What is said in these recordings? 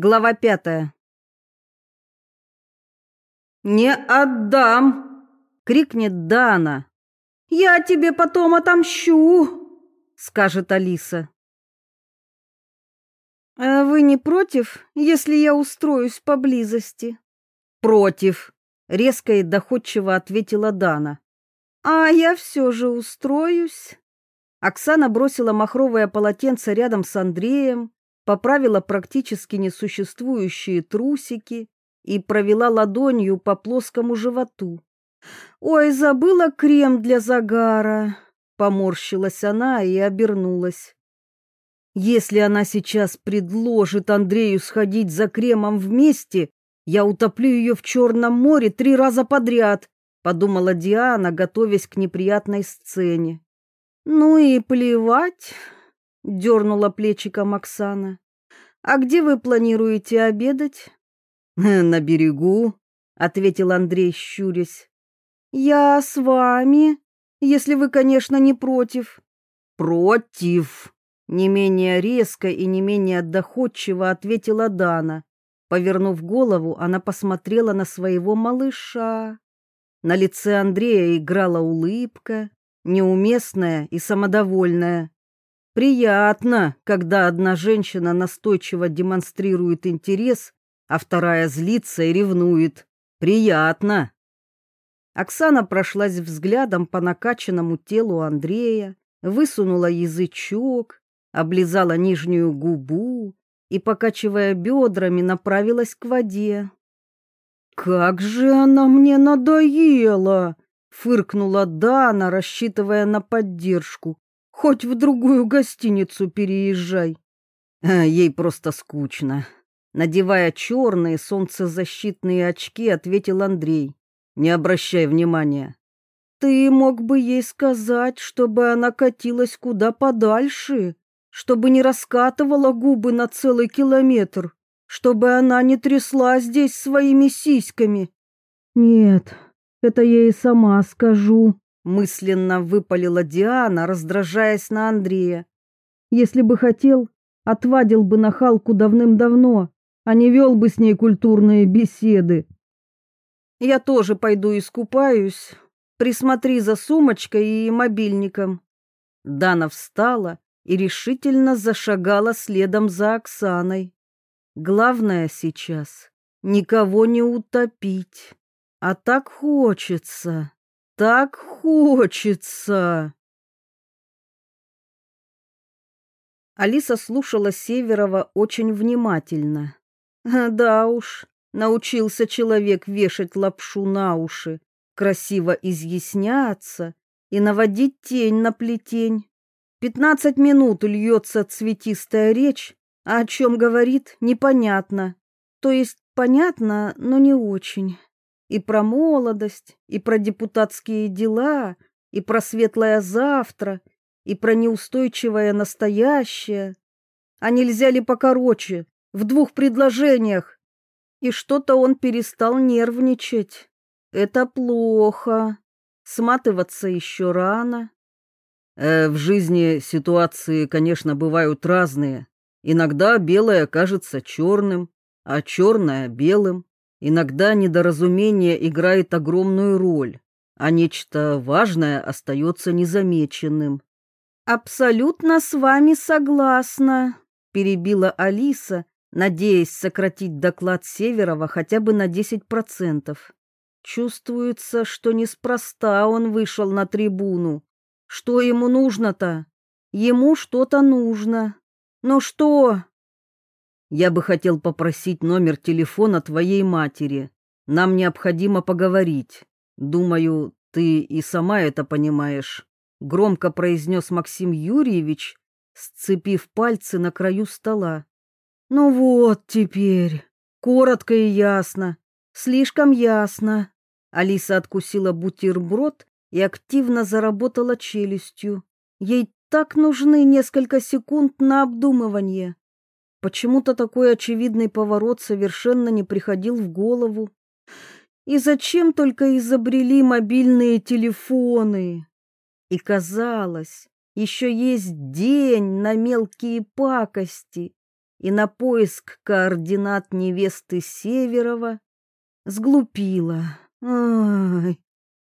Глава пятая. «Не отдам!» — крикнет Дана. «Я тебе потом отомщу!» — скажет Алиса. «А вы не против, если я устроюсь поблизости?» «Против!» — резко и доходчиво ответила Дана. «А я все же устроюсь!» Оксана бросила махровое полотенце рядом с Андреем, поправила практически несуществующие трусики и провела ладонью по плоскому животу. «Ой, забыла крем для загара!» Поморщилась она и обернулась. «Если она сейчас предложит Андрею сходить за кремом вместе, я утоплю ее в Черном море три раза подряд», подумала Диана, готовясь к неприятной сцене. «Ну и плевать», дернула плечиком Оксана. А где вы планируете обедать? На берегу, ответил Андрей, щурясь. Я с вами, если вы, конечно, не против. Против, не менее резко и не менее доходчиво ответила Дана. Повернув голову, она посмотрела на своего малыша. На лице Андрея играла улыбка, неуместная и самодовольная. Приятно, когда одна женщина настойчиво демонстрирует интерес, а вторая злится и ревнует. Приятно. Оксана прошлась взглядом по накачанному телу Андрея, высунула язычок, облизала нижнюю губу и, покачивая бедрами, направилась к воде. «Как же она мне надоела!» — фыркнула Дана, рассчитывая на поддержку. Хоть в другую гостиницу переезжай. А ей просто скучно. Надевая черные солнцезащитные очки, ответил Андрей. Не обращай внимания. Ты мог бы ей сказать, чтобы она катилась куда подальше, чтобы не раскатывала губы на целый километр, чтобы она не трясла здесь своими сиськами. Нет, это я и сама скажу, мысленно выпалила Диана, раздражаясь на Андрея. Если бы хотел, отвадил бы на Халку давным-давно, а не вел бы с ней культурные беседы. Я тоже пойду искупаюсь. Присмотри за сумочкой и мобильником. Дана встала и решительно зашагала следом за Оксаной. Главное сейчас никого не утопить. А так хочется так хочется!» Алиса слушала Северова очень внимательно. Да уж, научился человек вешать лапшу на уши, красиво изъясняться и наводить тень на плетень. Пятнадцать минут льется цветистая речь, а о чем говорит, непонятно. То есть понятно, но не очень и про молодость, и про депутатские дела, и про светлое завтра, и про неустойчивое настоящее. А нельзя ли покороче, в двух предложениях? И что-то он перестал нервничать. Это плохо. Сматываться еще рано. Э, в жизни ситуации, конечно, бывают разные. Иногда белое кажется черным, а черное — белым. Иногда недоразумение играет огромную роль, а нечто важное остается незамеченным. «Абсолютно с вами согласна», — перебила Алиса, надеясь сократить доклад Северова хотя бы на 10%. Чувствуется, что неспроста он вышел на трибуну. Что ему нужно-то? Ему что-то нужно. Но что? Я бы хотел попросить номер телефона твоей матери. Нам необходимо поговорить. Думаю, ты и сама это понимаешь. Громко произнес Максим Юрьевич, сцепив пальцы на краю стола. Ну вот теперь. Коротко и ясно. Слишком ясно. Алиса откусила бутерброд и активно заработала челюстью. Ей так нужны несколько секунд на обдумывание. Почему-то такой очевидный поворот совершенно не приходил в голову. И зачем только изобрели мобильные телефоны? И казалось, еще есть день на мелкие пакости. и на поиск координат невесты Северова, сглупила. Ай.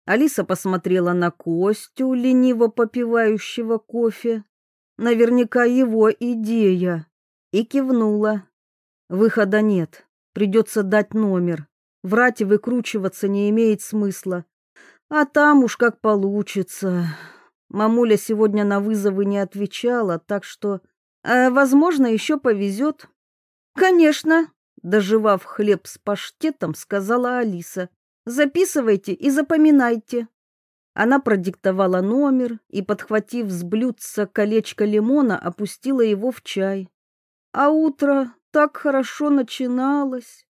Алиса посмотрела на Костю, лениво попивающего кофе. Наверняка его идея. И кивнула. Выхода нет. Придется дать номер. Врать и выкручиваться не имеет смысла. А там уж как получится. Мамуля сегодня на вызовы не отвечала, так что, э, возможно, еще повезет. Конечно, доживав хлеб с паштетом, сказала Алиса. Записывайте и запоминайте. Она продиктовала номер и, подхватив с блюдца колечко лимона, опустила его в чай. А утро так хорошо начиналось.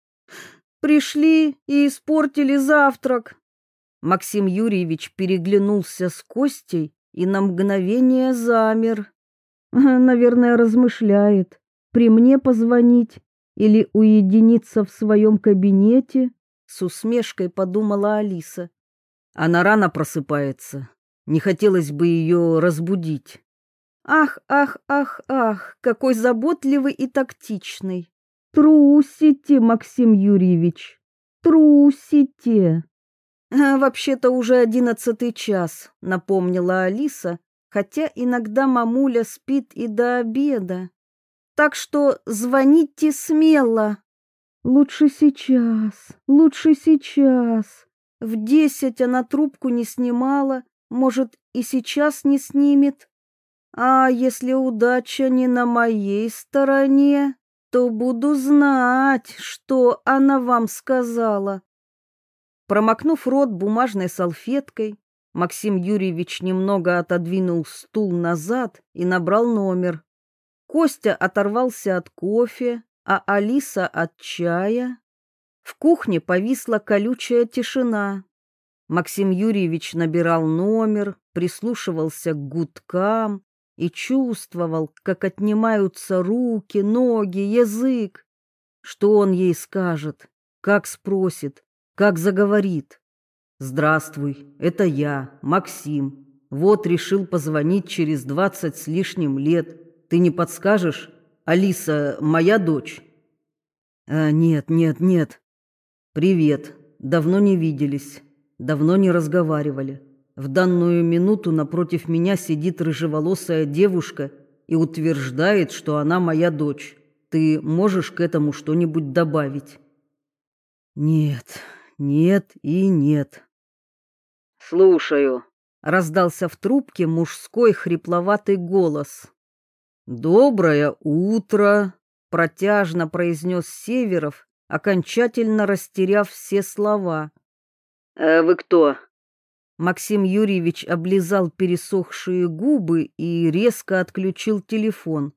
Пришли и испортили завтрак. Максим Юрьевич переглянулся с Костей и на мгновение замер. Наверное, размышляет, при мне позвонить или уединиться в своем кабинете, с усмешкой подумала Алиса. Она рано просыпается. Не хотелось бы ее разбудить. Ах, ах, ах, ах, какой заботливый и тактичный. Трусите, Максим Юрьевич, трусите. А, вообще-то уже одиннадцатый час, напомнила Алиса, хотя иногда мамуля спит и до обеда. Так что звоните смело. Лучше сейчас, лучше сейчас. В десять она трубку не снимала, может, и сейчас не снимет. А если удача не на моей стороне, то буду знать, что она вам сказала. Промокнув рот бумажной салфеткой, Максим Юрьевич немного отодвинул стул назад и набрал номер. Костя оторвался от кофе, а Алиса от чая. В кухне повисла колючая тишина. Максим Юрьевич набирал номер, прислушивался к гудкам и чувствовал, как отнимаются руки, ноги, язык. Что он ей скажет, как спросит, как заговорит. «Здравствуй, это я, Максим. Вот решил позвонить через двадцать с лишним лет. Ты не подскажешь, Алиса моя дочь?» «А, нет, нет, нет. Привет. Давно не виделись, давно не разговаривали. В данную минуту напротив меня сидит рыжеволосая девушка и утверждает, что она моя дочь. Ты можешь к этому что-нибудь добавить?» «Нет, нет и нет». «Слушаю», — раздался в трубке мужской хрипловатый голос. «Доброе утро!» — протяжно произнес Северов, окончательно растеряв все слова. «Э, «Вы кто?» Максим Юрьевич облизал пересохшие губы и резко отключил телефон.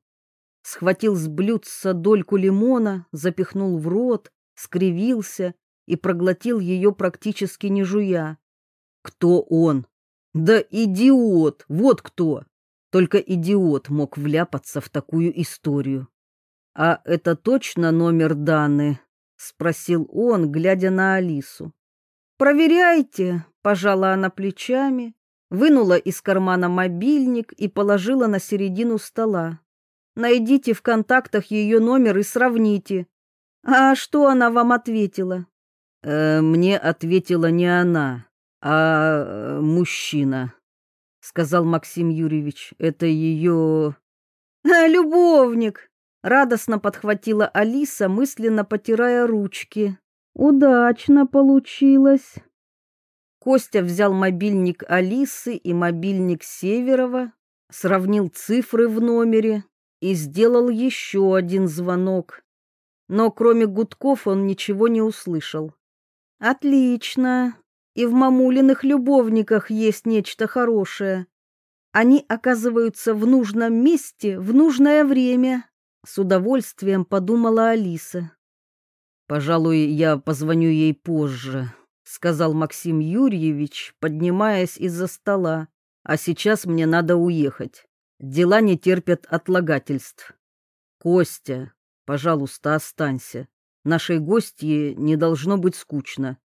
Схватил с блюдца дольку лимона, запихнул в рот, скривился и проглотил ее практически не жуя. «Кто он?» «Да идиот! Вот кто!» Только идиот мог вляпаться в такую историю. «А это точно номер Даны?» — спросил он, глядя на Алису. «Проверяйте», — пожала она плечами, вынула из кармана мобильник и положила на середину стола. «Найдите в контактах ее номер и сравните». «А что она вам ответила?» э, «Мне ответила не она, а э, мужчина» сказал Максим Юрьевич. Это ее... А, любовник! Радостно подхватила Алиса, мысленно потирая ручки. Удачно получилось. Костя взял мобильник Алисы и мобильник Северова, сравнил цифры в номере и сделал еще один звонок. Но кроме гудков он ничего не услышал. Отлично и в мамулиных любовниках есть нечто хорошее. Они оказываются в нужном месте в нужное время, с удовольствием подумала Алиса. Пожалуй, я позвоню ей позже, сказал Максим Юрьевич, поднимаясь из-за стола. А сейчас мне надо уехать. Дела не терпят отлагательств. Костя, пожалуйста, останься. Нашей гостье не должно быть скучно.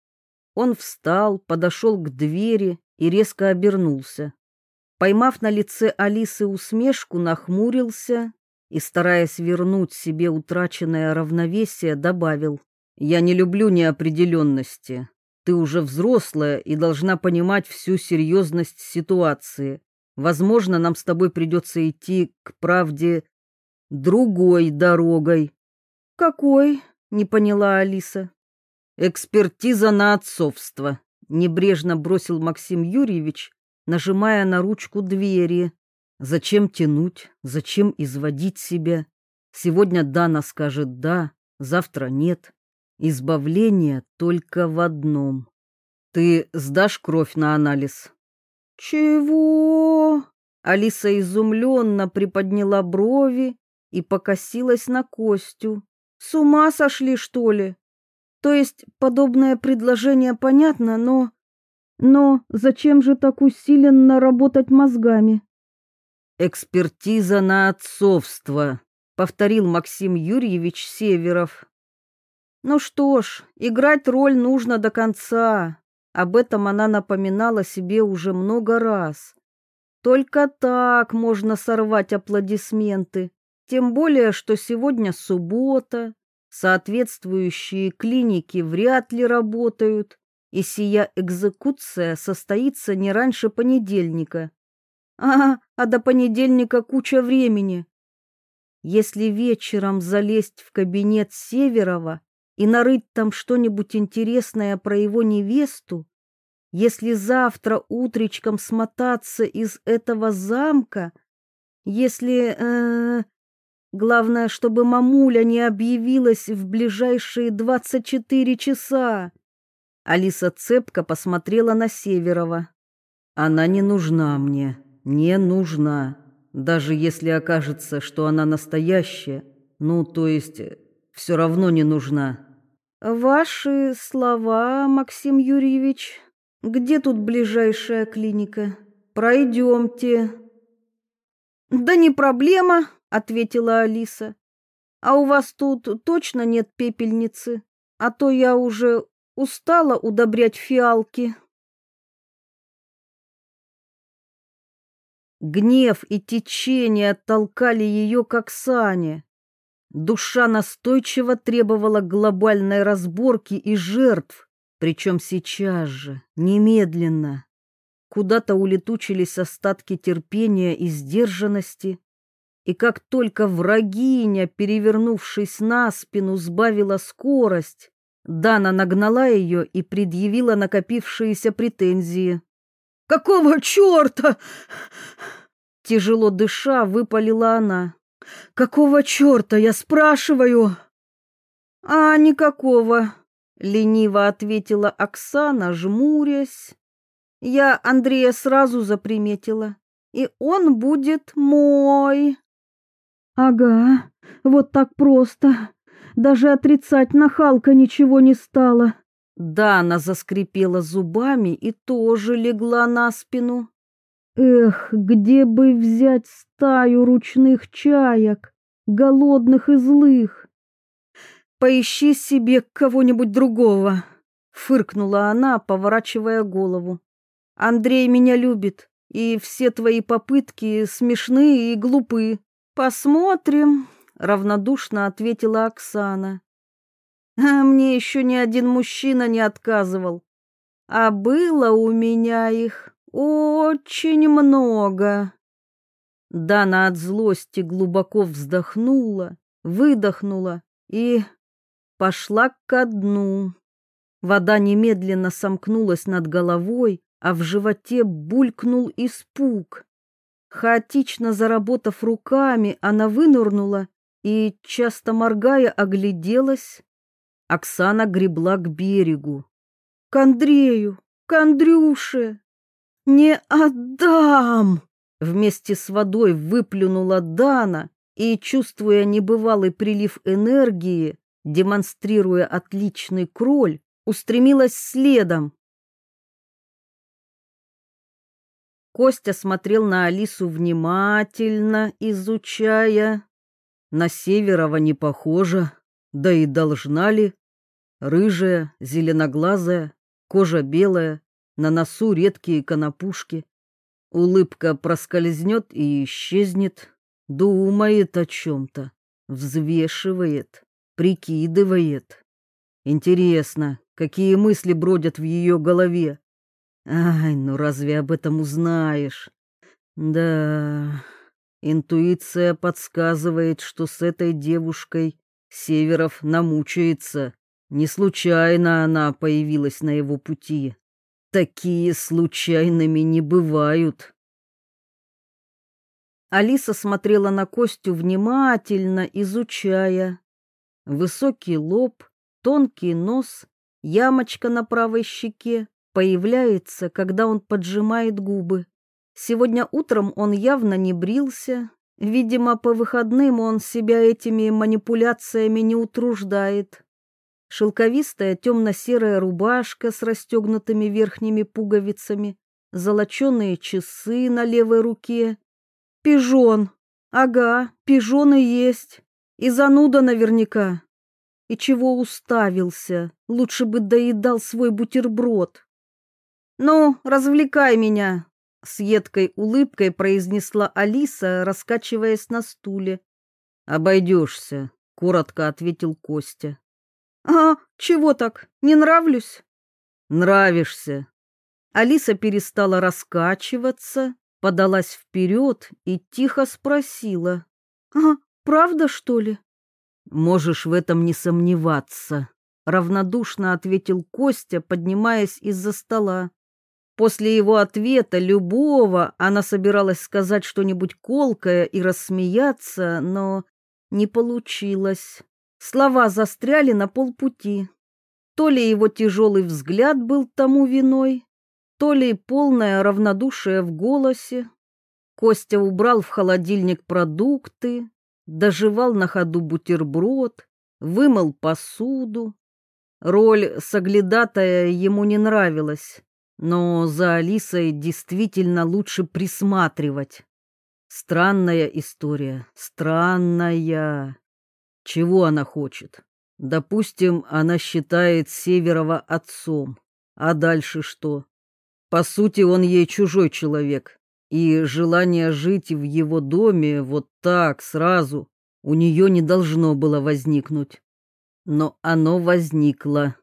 Он встал, подошел к двери и резко обернулся. Поймав на лице Алисы усмешку, нахмурился и, стараясь вернуть себе утраченное равновесие, добавил, «Я не люблю неопределенности. Ты уже взрослая и должна понимать всю серьезность ситуации. Возможно, нам с тобой придется идти к правде другой дорогой». «Какой?» — не поняла Алиса. «Экспертиза на отцовство», — небрежно бросил Максим Юрьевич, нажимая на ручку двери. Зачем тянуть, зачем изводить себя? Сегодня Дана скажет «да», завтра «нет». Избавление только в одном. Ты сдашь кровь на анализ? Чего? Алиса изумленно приподняла брови и покосилась на Костю. С ума сошли, что ли? То есть подобное предложение понятно, но... Но зачем же так усиленно работать мозгами? «Экспертиза на отцовство», — повторил Максим Юрьевич Северов. «Ну что ж, играть роль нужно до конца». Об этом она напоминала себе уже много раз. Только так можно сорвать аплодисменты, тем более, что сегодня суббота, соответствующие клиники вряд ли работают, и сия экзекуция состоится не раньше понедельника. А, а до понедельника куча времени. Если вечером залезть в кабинет Северова и нарыть там что-нибудь интересное про его невесту, если завтра утречком смотаться из этого замка, если... Э, главное, чтобы мамуля не объявилась в ближайшие двадцать четыре часа. Алиса цепко посмотрела на Северова. Она не нужна мне не нужна, даже если окажется, что она настоящая, ну, то есть, все равно не нужна. Ваши слова, Максим Юрьевич, где тут ближайшая клиника? Пройдемте. Да не проблема, ответила Алиса. А у вас тут точно нет пепельницы? А то я уже устала удобрять фиалки. Гнев и течение оттолкали ее, как сани. Душа настойчиво требовала глобальной разборки и жертв, причем сейчас же, немедленно. Куда-то улетучились остатки терпения и сдержанности, и как только врагиня, перевернувшись на спину, сбавила скорость, Дана нагнала ее и предъявила накопившиеся претензии. Какого черта? Тяжело дыша, выпалила она. Какого черта, я спрашиваю? А никакого, лениво ответила Оксана, жмурясь. Я Андрея сразу заприметила, и он будет мой. Ага, вот так просто. Даже отрицать нахалка ничего не стала. Дана заскрипела зубами и тоже легла на спину. Эх, где бы взять стаю ручных чаек, голодных и злых? Поищи себе кого-нибудь другого, фыркнула она, поворачивая голову. Андрей меня любит, и все твои попытки смешны и глупы. Посмотрим, равнодушно ответила Оксана. А мне еще ни один мужчина не отказывал. А было у меня их очень много. Дана от злости глубоко вздохнула, выдохнула и пошла ко дну. Вода немедленно сомкнулась над головой, а в животе булькнул испуг. Хаотично заработав руками, она вынырнула и, часто моргая, огляделась. Оксана гребла к берегу. «К Андрею! К Андрюше! Не отдам!» Вместе с водой выплюнула Дана и, чувствуя небывалый прилив энергии, демонстрируя отличный кроль, устремилась следом. Костя смотрел на Алису внимательно, изучая. На Северова не похоже, да и должна ли? Рыжая, зеленоглазая, кожа белая, на носу редкие конопушки. Улыбка проскользнет и исчезнет, думает о чем-то, взвешивает, прикидывает. Интересно, какие мысли бродят в ее голове? Ай, ну разве об этом узнаешь? Да, интуиция подсказывает, что с этой девушкой Северов намучается. Не случайно она появилась на его пути. Такие случайными не бывают. Алиса смотрела на Костю внимательно, изучая. Высокий лоб, тонкий нос, ямочка на правой щеке появляется, когда он поджимает губы. Сегодня утром он явно не брился. Видимо, по выходным он себя этими манипуляциями не утруждает. Шелковистая темно-серая рубашка с расстегнутыми верхними пуговицами, золоченые часы на левой руке. Пижон. Ага, пижон и есть. И зануда наверняка. И чего уставился? Лучше бы доедал свой бутерброд. «Ну, развлекай меня!» С едкой улыбкой произнесла Алиса, раскачиваясь на стуле. «Обойдешься», — коротко ответил Костя. «А, чего так? Не нравлюсь?» «Нравишься». Алиса перестала раскачиваться, подалась вперед и тихо спросила. «А, правда, что ли?» «Можешь в этом не сомневаться», — равнодушно ответил Костя, поднимаясь из-за стола. После его ответа любого она собиралась сказать что-нибудь колкое и рассмеяться, но не получилось. Слова застряли на полпути. То ли его тяжелый взгляд был тому виной, то ли полное равнодушие в голосе. Костя убрал в холодильник продукты, доживал на ходу бутерброд, вымыл посуду. Роль соглядатая ему не нравилась. Но за Алисой действительно лучше присматривать. Странная история, странная. Чего она хочет? Допустим, она считает Северова отцом. А дальше что? По сути, он ей чужой человек. И желание жить в его доме вот так, сразу, у нее не должно было возникнуть. Но оно возникло.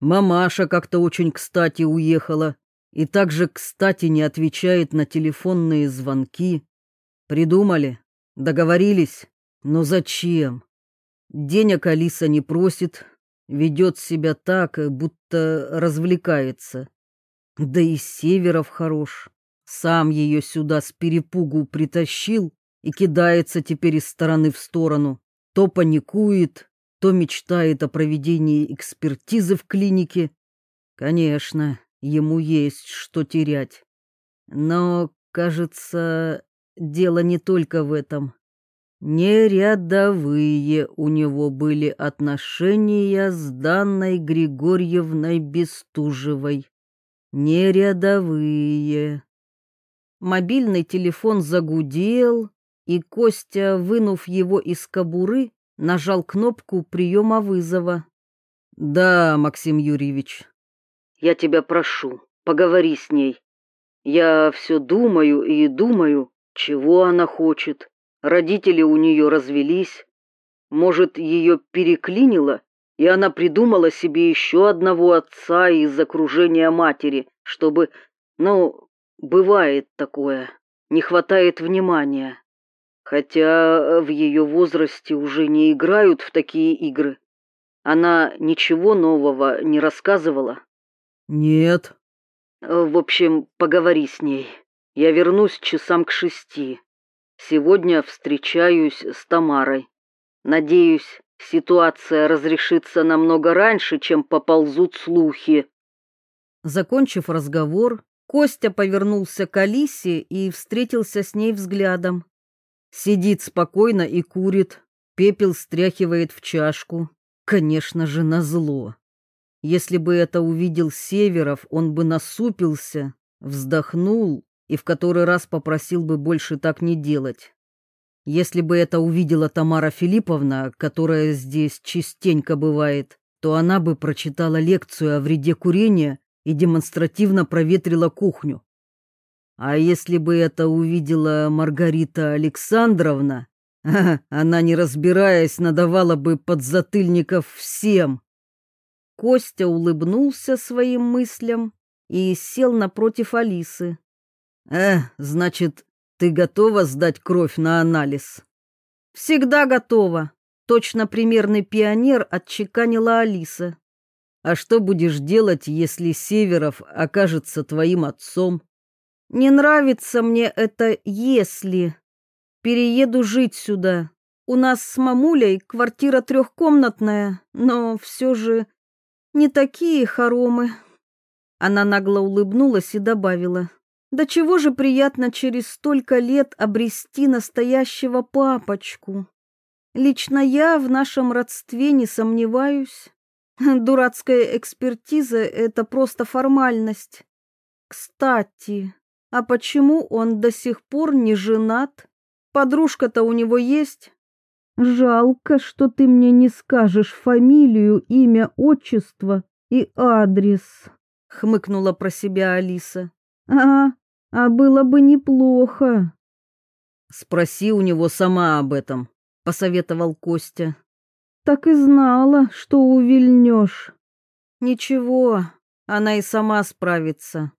Мамаша как-то очень кстати уехала и также кстати не отвечает на телефонные звонки. Придумали? Договорились? Но зачем? Денег Алиса не просит, ведет себя так, будто развлекается. Да и Северов хорош. Сам ее сюда с перепугу притащил и кидается теперь из стороны в сторону. То паникует, то мечтает о проведении экспертизы в клинике. Конечно, ему есть что терять. Но, кажется, дело не только в этом. Нерядовые у него были отношения с Данной Григорьевной Бестужевой. Нерядовые. Мобильный телефон загудел, и Костя, вынув его из кобуры, нажал кнопку приема вызова. «Да, Максим Юрьевич, я тебя прошу, поговори с ней. Я все думаю и думаю, чего она хочет. Родители у нее развелись. Может, ее переклинило, и она придумала себе еще одного отца из окружения матери, чтобы... Ну, бывает такое, не хватает внимания. Хотя в ее возрасте уже не играют в такие игры. Она ничего нового не рассказывала? Нет. В общем, поговори с ней. Я вернусь часам к шести. Сегодня встречаюсь с Тамарой. Надеюсь, ситуация разрешится намного раньше, чем поползут слухи. Закончив разговор, Костя повернулся к Алисе и встретился с ней взглядом. Сидит спокойно и курит, пепел стряхивает в чашку. Конечно же, назло. Если бы это увидел Северов, он бы насупился, вздохнул и в который раз попросил бы больше так не делать. Если бы это увидела Тамара Филипповна, которая здесь частенько бывает, то она бы прочитала лекцию о вреде курения и демонстративно проветрила кухню. А если бы это увидела Маргарита Александровна, она, не разбираясь, надавала бы подзатыльников всем. Костя улыбнулся своим мыслям и сел напротив Алисы. «Э, значит, ты готова сдать кровь на анализ?» «Всегда готова», — точно примерный пионер отчеканила Алиса. «А что будешь делать, если Северов окажется твоим отцом?» «Не нравится мне это «если». Перееду жить сюда. У нас с мамулей квартира трехкомнатная, но все же не такие хоромы. Она нагло улыбнулась и добавила. Да чего же приятно через столько лет обрести настоящего папочку. Лично я в нашем родстве не сомневаюсь. Дурацкая экспертиза — это просто формальность. Кстати, а почему он до сих пор не женат? Подружка-то у него есть? Жалко, что ты мне не скажешь фамилию, имя, отчество и адрес, хмыкнула про себя Алиса. А, а было бы неплохо. Спроси у него сама об этом, посоветовал Костя. Так и знала, что увильнешь. Ничего, она и сама справится.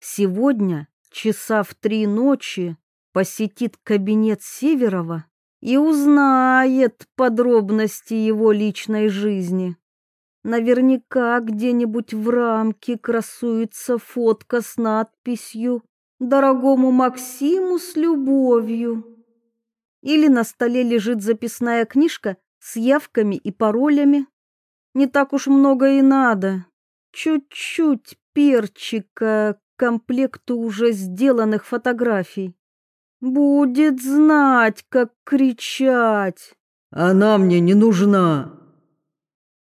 Сегодня, часа в три ночи, посетит кабинет Северова и узнает подробности его личной жизни. Наверняка где-нибудь в рамке красуется фотка с надписью «Дорогому Максиму с любовью». Или на столе лежит записная книжка с явками и паролями. Не так уж много и надо. Чуть-чуть перчика к комплекту уже сделанных фотографий. Будет знать, как кричать. Она мне не нужна.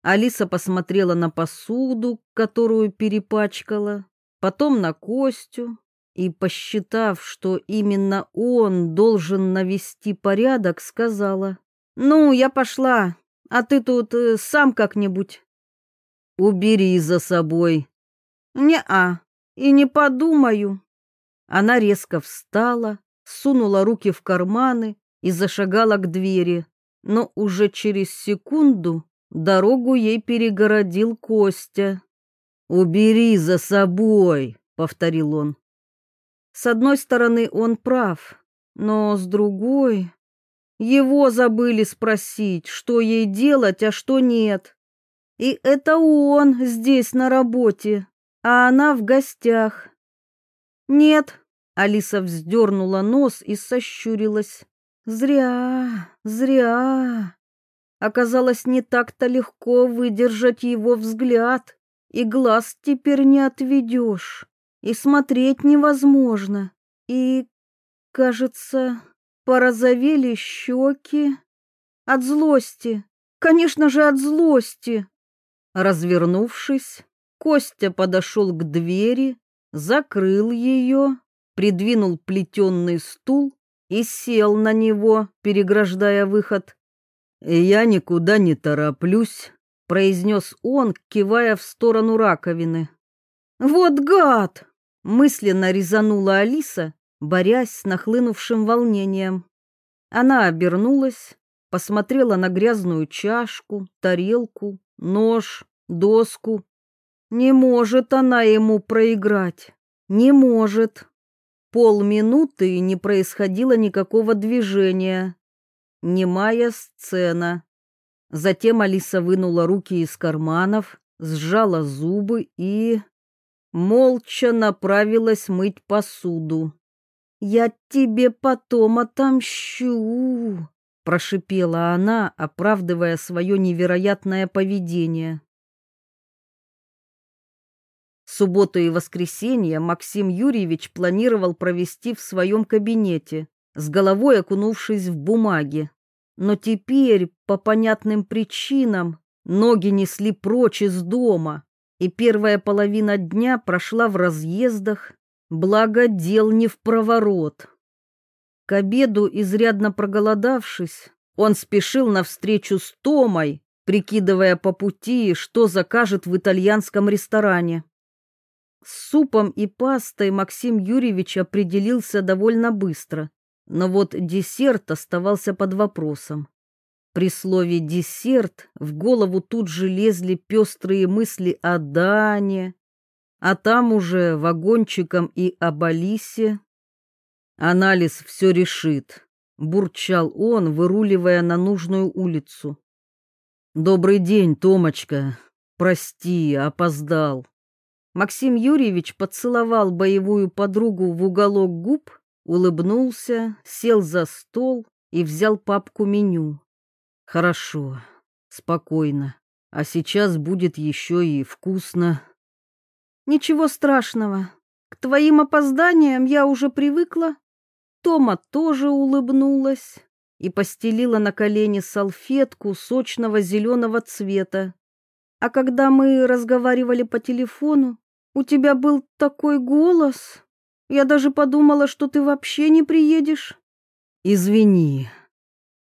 Алиса посмотрела на посуду, которую перепачкала, потом на Костю и, посчитав, что именно он должен навести порядок, сказала, «Ну, я пошла, а ты тут э, сам как-нибудь». «Убери за собой». «Не-а, и не подумаю». Она резко встала, сунула руки в карманы и зашагала к двери, но уже через секунду дорогу ей перегородил Костя. «Убери за собой», — повторил он. С одной стороны, он прав, но с другой... Его забыли спросить, что ей делать, а что нет. И это он здесь на работе, а она в гостях. Нет, Алиса вздернула нос и сощурилась. Зря, зря. Оказалось, не так-то легко выдержать его взгляд, и глаз теперь не отведешь, и смотреть невозможно, и, кажется, порозовели щеки. От злости, конечно же, от злости. Развернувшись, Костя подошел к двери, закрыл ее придвинул плетенный стул и сел на него, переграждая выход. «Я никуда не тороплюсь», — произнес он, кивая в сторону раковины. «Вот гад!» — мысленно резанула Алиса, борясь с нахлынувшим волнением. Она обернулась, посмотрела на грязную чашку, тарелку, нож, доску. Не может она ему проиграть. Не может. Полминуты не происходило никакого движения. Немая сцена. Затем Алиса вынула руки из карманов, сжала зубы и... молча направилась мыть посуду. «Я тебе потом отомщу», — прошипела она, оправдывая свое невероятное поведение. Субботу и воскресенье Максим Юрьевич планировал провести в своем кабинете, с головой окунувшись в бумаги. Но теперь, по понятным причинам, ноги несли прочь из дома, и первая половина дня прошла в разъездах, благо дел не в проворот. К обеду, изрядно проголодавшись, он спешил навстречу с Томой, прикидывая по пути, что закажет в итальянском ресторане. С супом и пастой Максим Юрьевич определился довольно быстро, но вот десерт оставался под вопросом. При слове «десерт» в голову тут же лезли пестрые мысли о Дане, а там уже вагончиком и об Алисе. Анализ все решит, бурчал он, выруливая на нужную улицу. Добрый день, Томочка. Прости, опоздал. Максим Юрьевич поцеловал боевую подругу в уголок губ, улыбнулся, сел за стол и взял папку меню. Хорошо, спокойно. А сейчас будет еще и вкусно. Ничего страшного. К твоим опозданиям я уже привыкла. Тома тоже улыбнулась и постелила на колени салфетку сочного зеленого цвета. А когда мы разговаривали по телефону, у тебя был такой голос. Я даже подумала, что ты вообще не приедешь. Извини,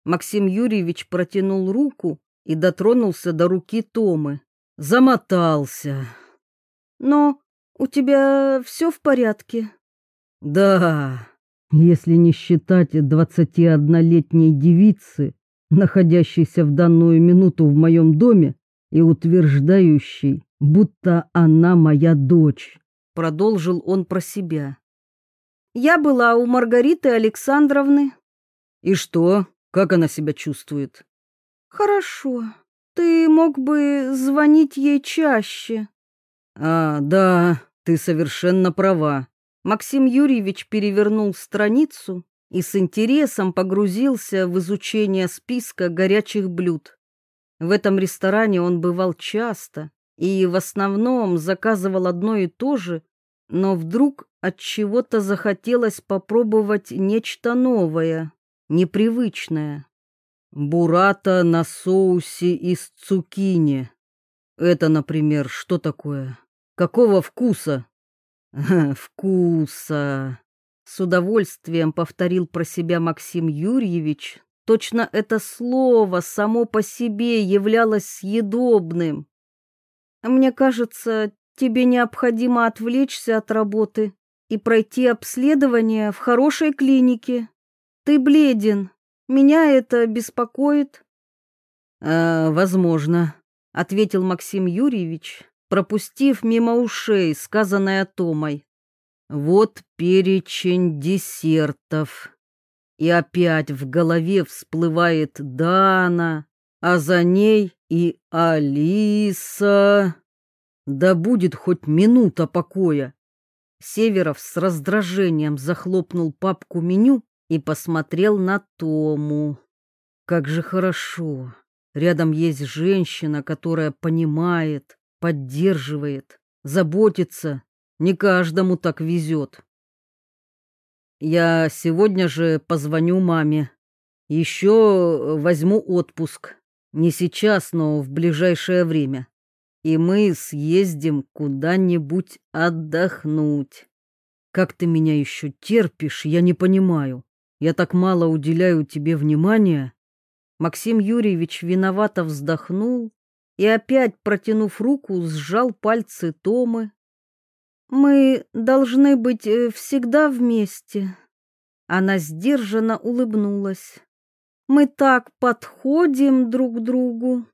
Максим Юрьевич протянул руку и дотронулся до руки Томы. Замотался. Но у тебя все в порядке? Да, если не считать двадцатиоднолетней девицы, находящейся в данную минуту в моем доме и утверждающей, будто она моя дочь, продолжил он про себя. Я была у Маргариты Александровны. И что? Как она себя чувствует? Хорошо. Ты мог бы звонить ей чаще. А, да, ты совершенно права. Максим Юрьевич перевернул страницу и с интересом погрузился в изучение списка горячих блюд. В этом ресторане он бывал часто и в основном заказывал одно и то же, но вдруг от чего-то захотелось попробовать нечто новое непривычное. Бурата на соусе из цукини. Это, например, что такое? Какого вкуса? Вкуса. С удовольствием повторил про себя Максим Юрьевич. Точно это слово само по себе являлось съедобным. Мне кажется, тебе необходимо отвлечься от работы и пройти обследование в хорошей клинике. Ты бледен. Меня это беспокоит. «Э, возможно, ответил Максим Юрьевич, пропустив мимо ушей сказанное Томой. Вот перечень десертов. И опять в голове всплывает Дана, а за ней и Алиса. Да будет хоть минута покоя. Северов с раздражением захлопнул папку меню и посмотрел на Тому. Как же хорошо. Рядом есть женщина, которая понимает, поддерживает, заботится. Не каждому так везет. Я сегодня же позвоню маме. Еще возьму отпуск. Не сейчас, но в ближайшее время. И мы съездим куда-нибудь отдохнуть. Как ты меня еще терпишь, я не понимаю. Я так мало уделяю тебе внимания. Максим Юрьевич виновато вздохнул и опять, протянув руку, сжал пальцы Томы. Мы должны быть э, всегда вместе. Она сдержанно улыбнулась. Мы так подходим друг к другу.